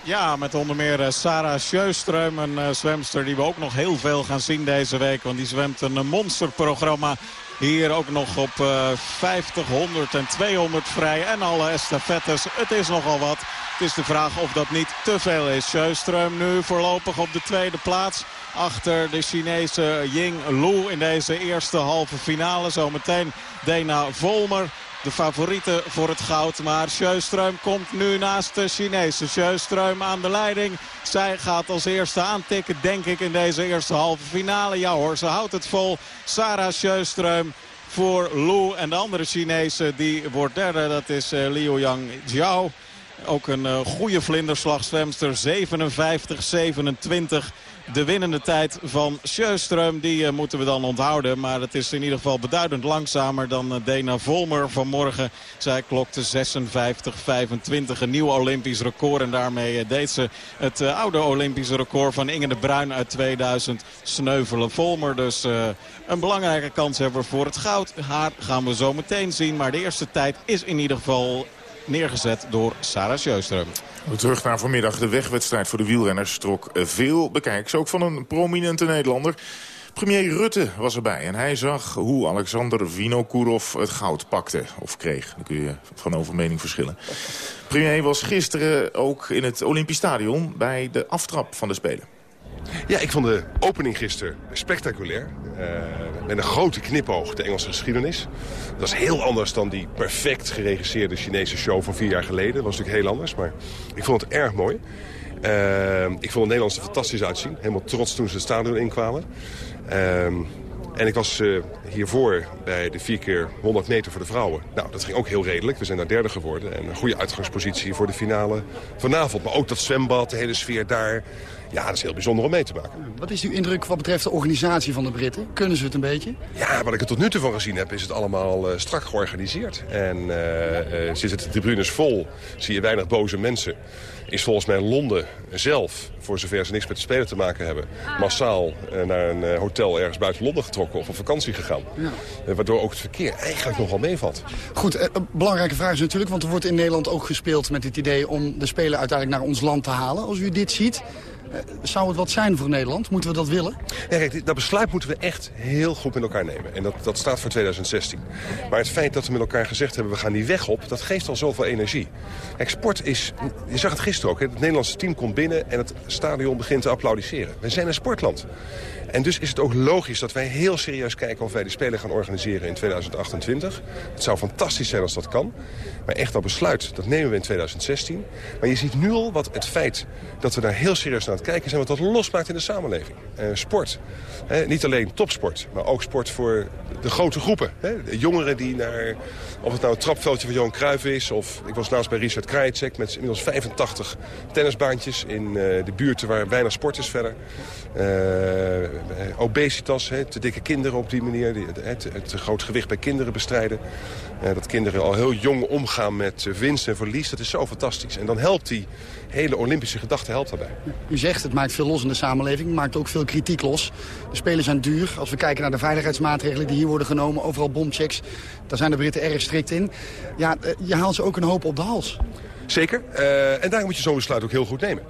Ja, met onder meer eh, Sarah Sjöström, een zwemster die we ook nog heel veel gaan zien deze week. Want die zwemt een monsterprogramma. Hier ook nog op eh 50, 100 en 200 vrij. En alle estafettes. Het is nogal wat. Het is de vraag of dat niet te veel is. Sjöström nu voorlopig op de tweede plaats. Achter de Chinese Ying Lu in deze eerste halve finale. Zometeen Dena Volmer. De favoriete voor het goud. Maar Sjöström komt nu naast de Chinese. Sjöström aan de leiding. Zij gaat als eerste aantikken, denk ik, in deze eerste halve finale. Ja hoor, ze houdt het vol. Sarah Sjöström voor Lu. En de andere Chinese, die wordt derde. Dat is eh, Liu Yang Jiao. Ook een uh, goede vlinderslagzwemster. 57-27. De winnende tijd van Sjöström, die uh, moeten we dan onthouden. Maar het is in ieder geval beduidend langzamer dan uh, Dena Volmer vanmorgen. Zij klokte 56-25, een nieuw Olympisch record. En daarmee uh, deed ze het oude Olympische record van Inge de Bruin uit 2000 sneuvelen. Volmer dus een belangrijke kanshebber voor het goud. Haar gaan we zo meteen zien. Maar de eerste tijd is in ieder geval neergezet door Sarah Sjöström. Terug naar vanmiddag. De wegwedstrijd voor de wielrenners trok veel bekijks. Ook van een prominente Nederlander. Premier Rutte was erbij en hij zag hoe Alexander Vinokourov het goud pakte. Of kreeg, daar kun je van over mening verschillen. Premier was gisteren ook in het Olympisch Stadion bij de aftrap van de Spelen. Ja, ik vond de opening gisteren spectaculair. Uh, met een grote knipoog de Engelse geschiedenis. Dat is heel anders dan die perfect geregisseerde Chinese show van vier jaar geleden. Dat was natuurlijk heel anders, maar ik vond het erg mooi. Uh, ik vond de Nederlanders er fantastisch uitzien. Helemaal trots toen ze het stadion inkwamen. Uh, en ik was uh, hiervoor bij de 4 keer 100 meter voor de vrouwen. Nou, dat ging ook heel redelijk. We zijn daar derde geworden. En een goede uitgangspositie voor de finale vanavond. Maar ook dat zwembad, de hele sfeer daar. Ja, dat is heel bijzonder om mee te maken. Wat is uw indruk wat betreft de organisatie van de Britten? Kunnen ze het een beetje? Ja, wat ik er tot nu toe van gezien heb, is het allemaal uh, strak georganiseerd. En uh, uh, zitten de tribunes vol, zie je weinig boze mensen. Is volgens mij Londen zelf, voor zover ze niks met de Spelen te maken hebben... massaal naar een hotel ergens buiten Londen getrokken of op vakantie gegaan. Ja. waardoor ook het verkeer eigenlijk nogal meevalt. Goed, een belangrijke vraag is natuurlijk, want er wordt in Nederland ook gespeeld met het idee... om de Spelen uiteindelijk naar ons land te halen. Als u dit ziet, eh, zou het wat zijn voor Nederland? Moeten we dat willen? Kijk, dat besluit moeten we echt heel goed met elkaar nemen. En dat, dat staat voor 2016. Maar het feit dat we met elkaar gezegd hebben, we gaan die weg op... dat geeft al zoveel energie. Sport is... Je zag het gisteren ook. Hè, het Nederlandse team komt binnen en het stadion begint te applaudisseren. We zijn een sportland. En dus is het ook logisch dat wij heel serieus kijken of wij die Spelen gaan organiseren in 2028. Het zou fantastisch zijn als dat kan. Maar echt dat besluit, dat nemen we in 2016. Maar je ziet nu al wat het feit dat we daar heel serieus naar aan het kijken zijn... wat dat losmaakt in de samenleving. Eh, sport. niet alleen topsport, maar ook sport voor de grote groepen. De jongeren die naar, of het nou het trapveldje van Johan Cruijff is... of ik was laatst bij Richard Krajicek met inmiddels 85 tennisbaantjes... in uh, de buurten waar weinig sport is verder. Uh, obesitas, hè, te dikke kinderen op die manier. Het, het, groot gewicht bij kinderen bestrijden. Uh, dat kinderen al heel jong omgaan met winst en verlies. Dat is zo fantastisch. En dan helpt die hele Olympische gedachte helpt daarbij. U zegt het maakt veel los in de samenleving, maakt ook veel kritiek los. De spelen zijn duur. Als we kijken naar de veiligheidsmaatregelen die hier worden genomen, overal bomchecks, daar zijn de Britten erg strikt in. Ja, je haalt ze ook een hoop op de hals. Zeker. Uh, en daar moet je zo'n besluit ook heel goed nemen.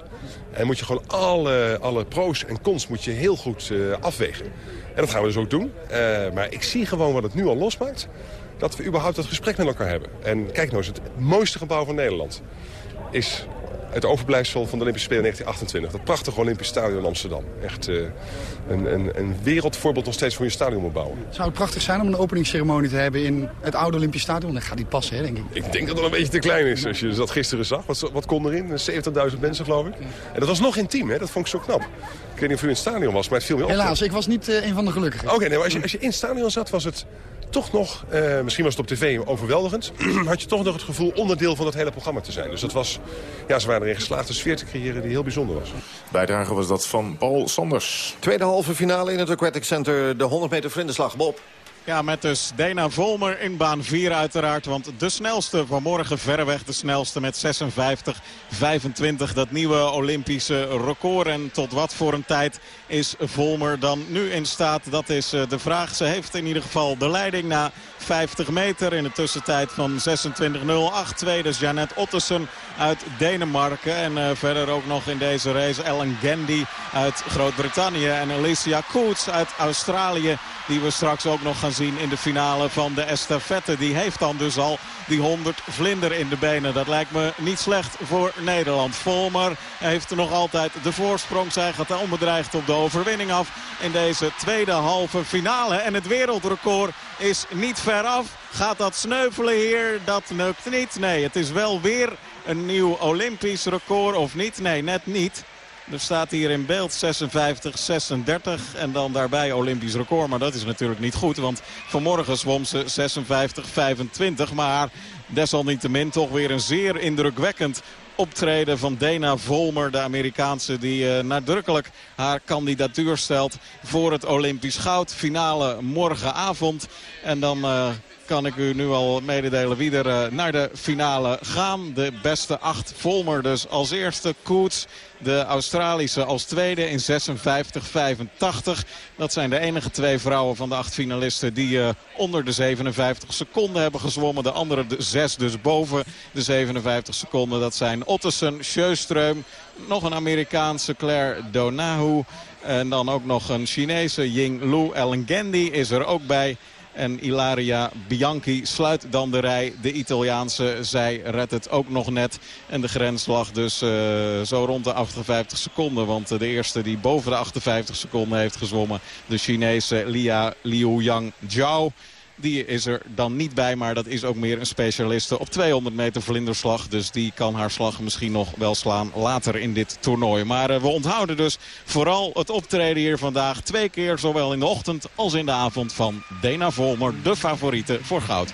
En moet je gewoon alle, alle pro's en cons moet je heel goed uh, afwegen. En dat gaan we dus ook doen. Uh, maar ik zie gewoon wat het nu al losmaakt. Dat we überhaupt dat gesprek met elkaar hebben. En kijk nou eens, het mooiste gebouw van Nederland is het overblijfsel van de Olympische Spelen 1928. Dat prachtige Olympisch Stadion in Amsterdam. Echt uh, een, een, een, wereldvoorbeeld nog steeds voor je stadion moet bouwen. Zou het prachtig zijn om een openingsceremonie te hebben in het oude Olympisch Stadion? Dat gaat niet passen, hè, denk ik. Ik denk dat het een beetje te klein is. Als je dat gisteren zag. Wat, wat kon erin? 70.000 mensen, geloof ik. En dat was nog intiem, hè? Dat vond ik zo knap. Ik weet niet of u in het stadion was, maar het viel me op. Helaas, ik was niet uh, een van de gelukkigen. Oké, okay, nee, als, je, als je in het stadion zat, was het toch nog, uh, misschien was het op tv overweldigend... had je toch nog het gevoel onderdeel van het hele programma te zijn. Dus dat was, ja, ze waren erin geslaagd een sfeer te creëren die heel bijzonder was. Bijdrage was dat van Paul Sanders. Tweede halve finale in het Aquatic Center, de 100 meter vlinderslag. Bob. Ja, met dus Dana Volmer in baan 4 uiteraard. Want de snelste vanmorgen, verreweg de snelste met 56-25. Dat nieuwe Olympische record. En tot wat voor een tijd is Volmer dan nu in staat? Dat is eh, de vraag. Ze heeft in ieder geval de leiding na 50 meter. In de tussentijd van 26-0-8. Dus Janet Ottesen uit Denemarken. En uh, verder ook nog in deze race Ellen Gandy uit Groot-Brittannië. En Alicia Koets uit Australië. Die we straks ook nog gaan zien in de finale van de estafette. Die heeft dan dus al die 100 vlinder in de benen. Dat lijkt me niet slecht voor Nederland. Volmer heeft nog altijd de voorsprong. Zij gaat onbedreigd op de overwinning af in deze tweede halve finale. En het wereldrecord is niet ver af. Gaat dat sneuvelen hier? Dat lukt niet. Nee, het is wel weer een nieuw Olympisch record of niet? Nee, net niet. Er staat hier in beeld 56-36 en dan daarbij Olympisch record. Maar dat is natuurlijk niet goed, want vanmorgen zwom ze 56-25. Maar desalniettemin toch weer een zeer indrukwekkend optreden van Dana Volmer, de Amerikaanse... die uh, nadrukkelijk haar kandidatuur stelt voor het Olympisch goud. Finale morgenavond. En dan... Uh, kan ik u nu al mededelen wie er uh, naar de finale gaan. De beste acht Volmer dus als eerste. Koets, de Australische als tweede in 56-85. Dat zijn de enige twee vrouwen van de acht finalisten die uh, onder de 57 seconden hebben gezwommen. De andere de zes dus boven de 57 seconden. Dat zijn Ottesen, Sjöström, nog een Amerikaanse Claire Donahu. En dan ook nog een Chinese Ying Lu. Ellen Gandy is er ook bij. En Ilaria Bianchi sluit dan de rij. De Italiaanse, zij redt het ook nog net. En de grens lag dus uh, zo rond de 58 seconden. Want de eerste die boven de 58 seconden heeft gezwommen. De Chinese Lia Liu Yang Zhao. Die is er dan niet bij, maar dat is ook meer een specialiste op 200 meter vlinderslag. Dus die kan haar slag misschien nog wel slaan later in dit toernooi. Maar uh, we onthouden dus vooral het optreden hier vandaag. Twee keer, zowel in de ochtend als in de avond van Dena Volmer, de favoriete voor goud.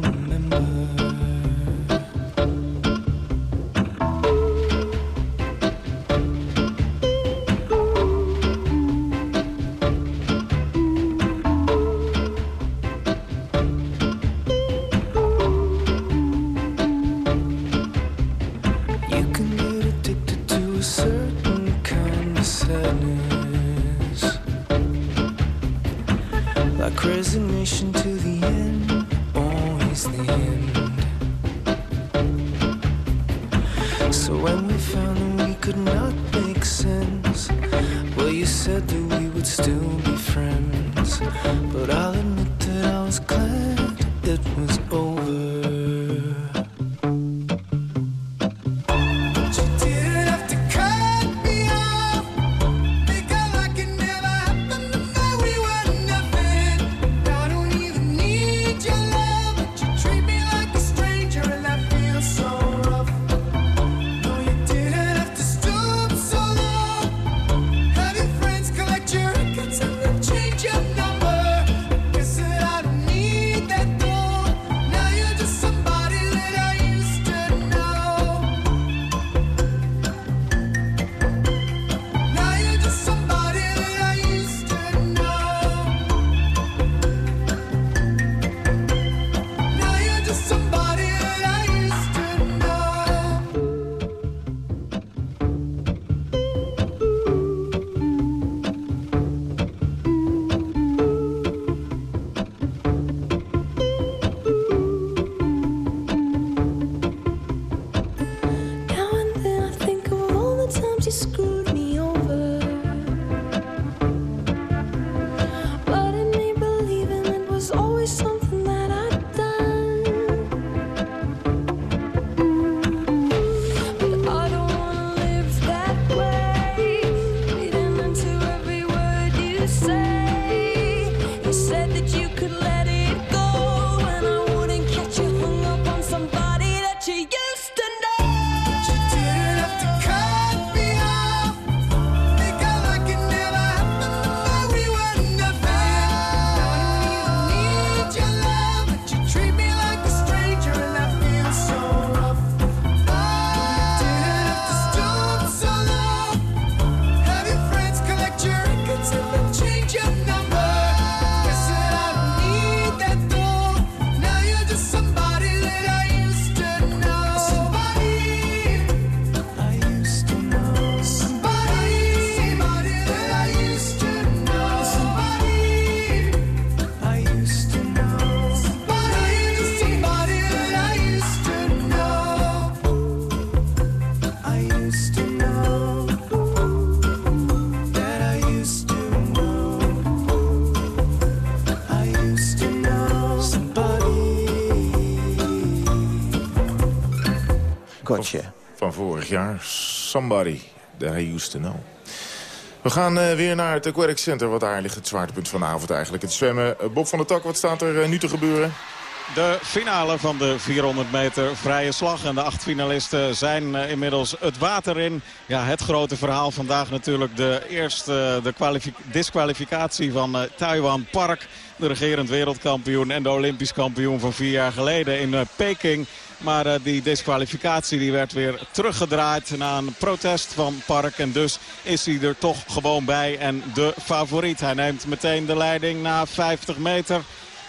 Van vorig jaar. Somebody that I used to know. We gaan eh, weer naar het Aquatic Center, wat daar ligt het zwaartepunt vanavond eigenlijk. Het zwemmen. Eh, Bob van der Tak, wat staat er eh, nu te gebeuren? De finale van de 400 meter vrije slag. En de acht finalisten zijn eh, inmiddels het water in. Ja, het grote verhaal vandaag natuurlijk de eerste de kwalific- disqualificatie van eh, Taiwan Park. De regerend wereldkampioen en de olympisch kampioen van vier jaar geleden in eh, Peking. Maar eh, die disqualificatie die werd weer teruggedraaid na een protest van Park. En dus is hij er toch gewoon bij en de favoriet. Hij neemt meteen de leiding na 50 meter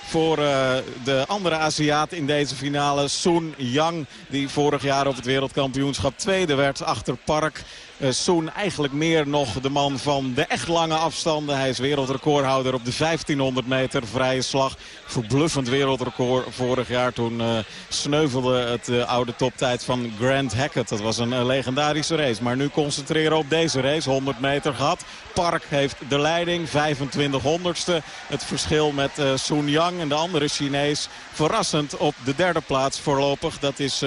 voor eh, de andere Aziat in deze finale. Soon Yang, die vorig jaar op het wereldkampioenschap tweede werd achter Park. Eh Soen eigenlijk meer nog de man van de echt lange afstanden. Hij is wereldrecordhouder op de 1500 meter vrije slag. Verbluffend wereldrecord vorig jaar. Toen eh, sneuvelde het eh, oude toptijd van Grant Hackett. Dat was een legendarische race. Maar nu concentreren op deze race. 100 meter gehad. Park heeft de leiding. 25 honderdste. Het verschil met Soon Yang en de andere Chinees. Verrassend op de derde plaats voorlopig. Dat is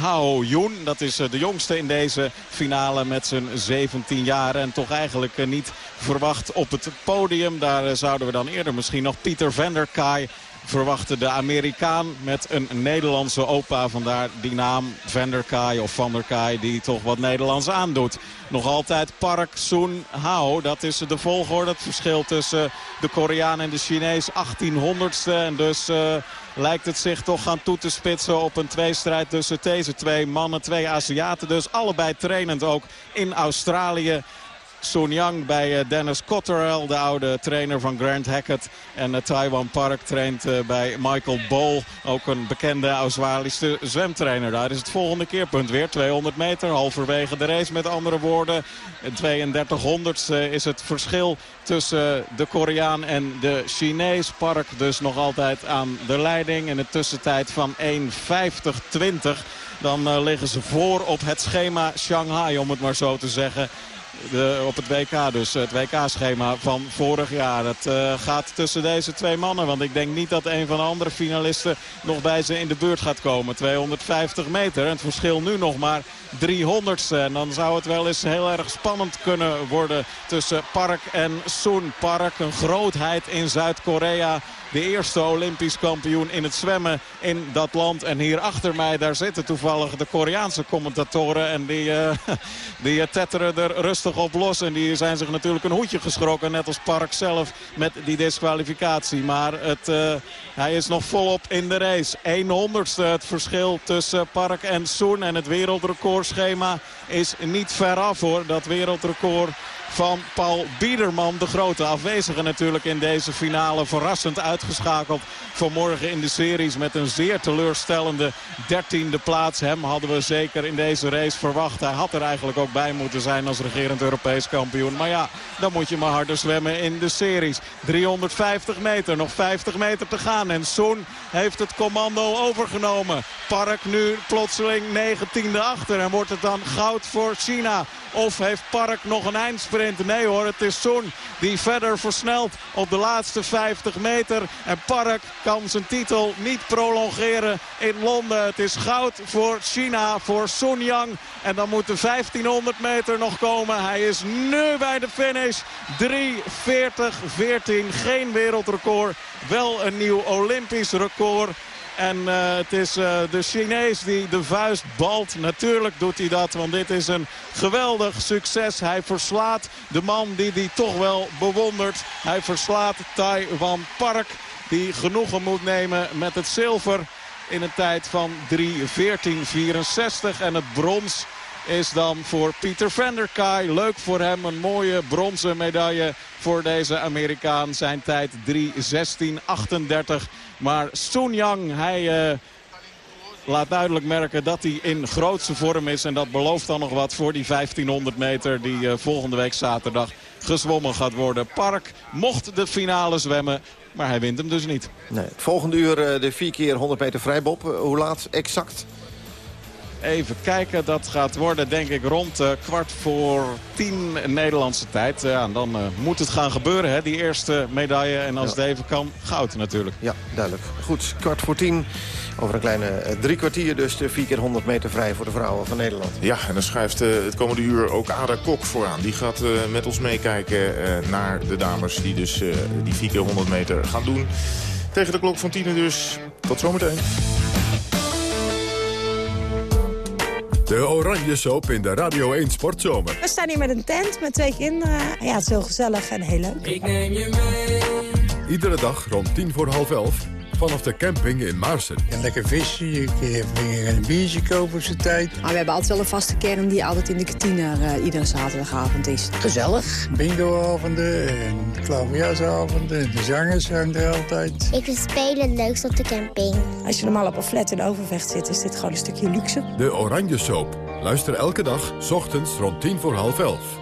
Hao Yoon. Dat is de jongste in deze finale met zijn 17 jaar. En toch eigenlijk eh, niet verwacht op het podium. Daar eh, zouden we dan eerder misschien nog Pieter Venderkaai verwachten de Amerikaan met een Nederlandse opa. Vandaar die naam Vanderkaai of Van der Kaai die toch wat Nederlands aandoet. Nog altijd Park Soon Hao. Dat is de volgorde. Het verschil tussen de Koreaan en de Chinees 1800ste. En dus eh, lijkt het zich toch gaan toe te spitsen op een tweestrijd tussen deze twee mannen. Twee Aziaten dus. Allebei trainend ook in Australië. Sun Yang bij eh, Dennis Cotterell, de oude trainer van Grant Hackett. En eh, Taiwan Park traint eh, bij Michael Bol, ook een bekende Australische zwemtrainer. Daar is het volgende keerpunt weer, 200 meter, halverwege de race met andere woorden. 3200 is het verschil tussen de Koreaan en de Chinees. Park dus nog altijd aan de leiding in de tussentijd van 1.50.20. Dan liggen ze voor op het schema Shanghai, om het maar zo te zeggen. De, op het WK dus, het WK-schema van vorig jaar. Het eh, gaat tussen deze twee mannen. Want ik denk niet dat een van de andere finalisten nog bij ze in de buurt gaat komen. 250 meter. En het verschil nu nog maar 300ste. En dan zou het wel eens heel erg spannend kunnen worden tussen Park en Soon Park. Een grootheid in Zuid-Korea. De eerste Olympisch kampioen in het zwemmen in dat land. En hier achter mij, daar zitten toevallig de Koreaanse commentatoren. En die, uh, die tetteren er rustig op los. En die zijn zich natuurlijk een hoedje geschrokken. Net als Park zelf met die disqualificatie. Maar het, uh, hij is nog volop in de race. 100ste het verschil tussen Park en Soen. En het wereldrecordschema is niet ver af hoor. Dat wereldrecord van Paul Biederman. De grote afwezige natuurlijk in deze finale. Verrassend uitgeschakeld vanmorgen in de series met een zeer teleurstellende dertiende plaats. Hem hadden we zeker in deze race verwacht. Hij had er eigenlijk ook bij moeten zijn als regerend Europees kampioen. Maar ja, dan moet je maar harder zwemmen in de series. 350 meter, nog 50 meter te gaan. En Soen heeft het commando overgenomen. Park nu plotseling 19e achter. En wordt het dan goud voor China. Of heeft Park nog een eindsprint? Nee hoor, het is Soen die verder versnelt op de laatste 50 meter. En Park kan zijn titel niet prolongeren in Londen. Het is goud voor China, voor Sun Yang. En dan moet de 1500 meter nog komen. Hij is nu bij de finish. 3.40-14, geen wereldrecord. Wel een nieuw Olympisch record. En uh, het is uh, de Chinees die de vuist balt. Natuurlijk doet hij dat, want dit is een geweldig succes. Hij verslaat de man die hij toch wel bewondert. Hij verslaat Taiwan Park, die genoegen moet nemen met het zilver in een tijd van 3.14.64. En het brons is dan voor Pieter Vanderkaai. Leuk voor hem, een mooie bronzen medaille voor deze Amerikaan. Zijn tijd 3.16.38. Maar Sun Yang, hij uh, laat duidelijk merken dat hij in grootste vorm is. En dat belooft dan nog wat voor die 1500 meter die uh, volgende week zaterdag gezwommen gaat worden. Park mocht de finale zwemmen, maar hij wint hem dus niet. Nee, volgende uur uh, de 4 keer 100 meter vrijbob. hoe laat exact? Even kijken, dat gaat worden denk ik rond uh, kwart voor tien Nederlandse tijd. Ja, en dan uh, moet het gaan gebeuren, hè, die eerste medaille. En als ja. het even kan, goud natuurlijk. Ja, duidelijk. Goed, kwart voor tien. Over een kleine drie kwartier dus de 4 keer 100 meter vrij voor de vrouwen van Nederland. Ja, en dan schuift het komende uur ook Ada Kok vooraan. Die gaat met ons meekijken naar de dames die dus die 4 keer 100 meter gaan doen. Tegen de klok van tien dus. Tot zometeen. De Oranje Soap in de Radio 1 Sportzomer. We staan hier met een tent met twee kinderen. Ja, het is heel gezellig en heel leuk. Ik neem je mee. Iedere dag rond tien voor half elf vanaf de camping in Maarsen. En lekker vissen, je kan een biertje kopen op zijn tijd. Maar we hebben altijd wel een vaste kern die altijd in de kantine uh, iedere zaterdagavond is. Gezellig. Bingoavonden en klaverjasavonden. De zangers zijn er altijd. Ik vind spelen het leukst op de camping. Als je normaal op een flat in Overvecht zit, is dit gewoon een stukje luxe. De Oranje Soap. Luister elke dag, s ochtends rond tien voor half elf.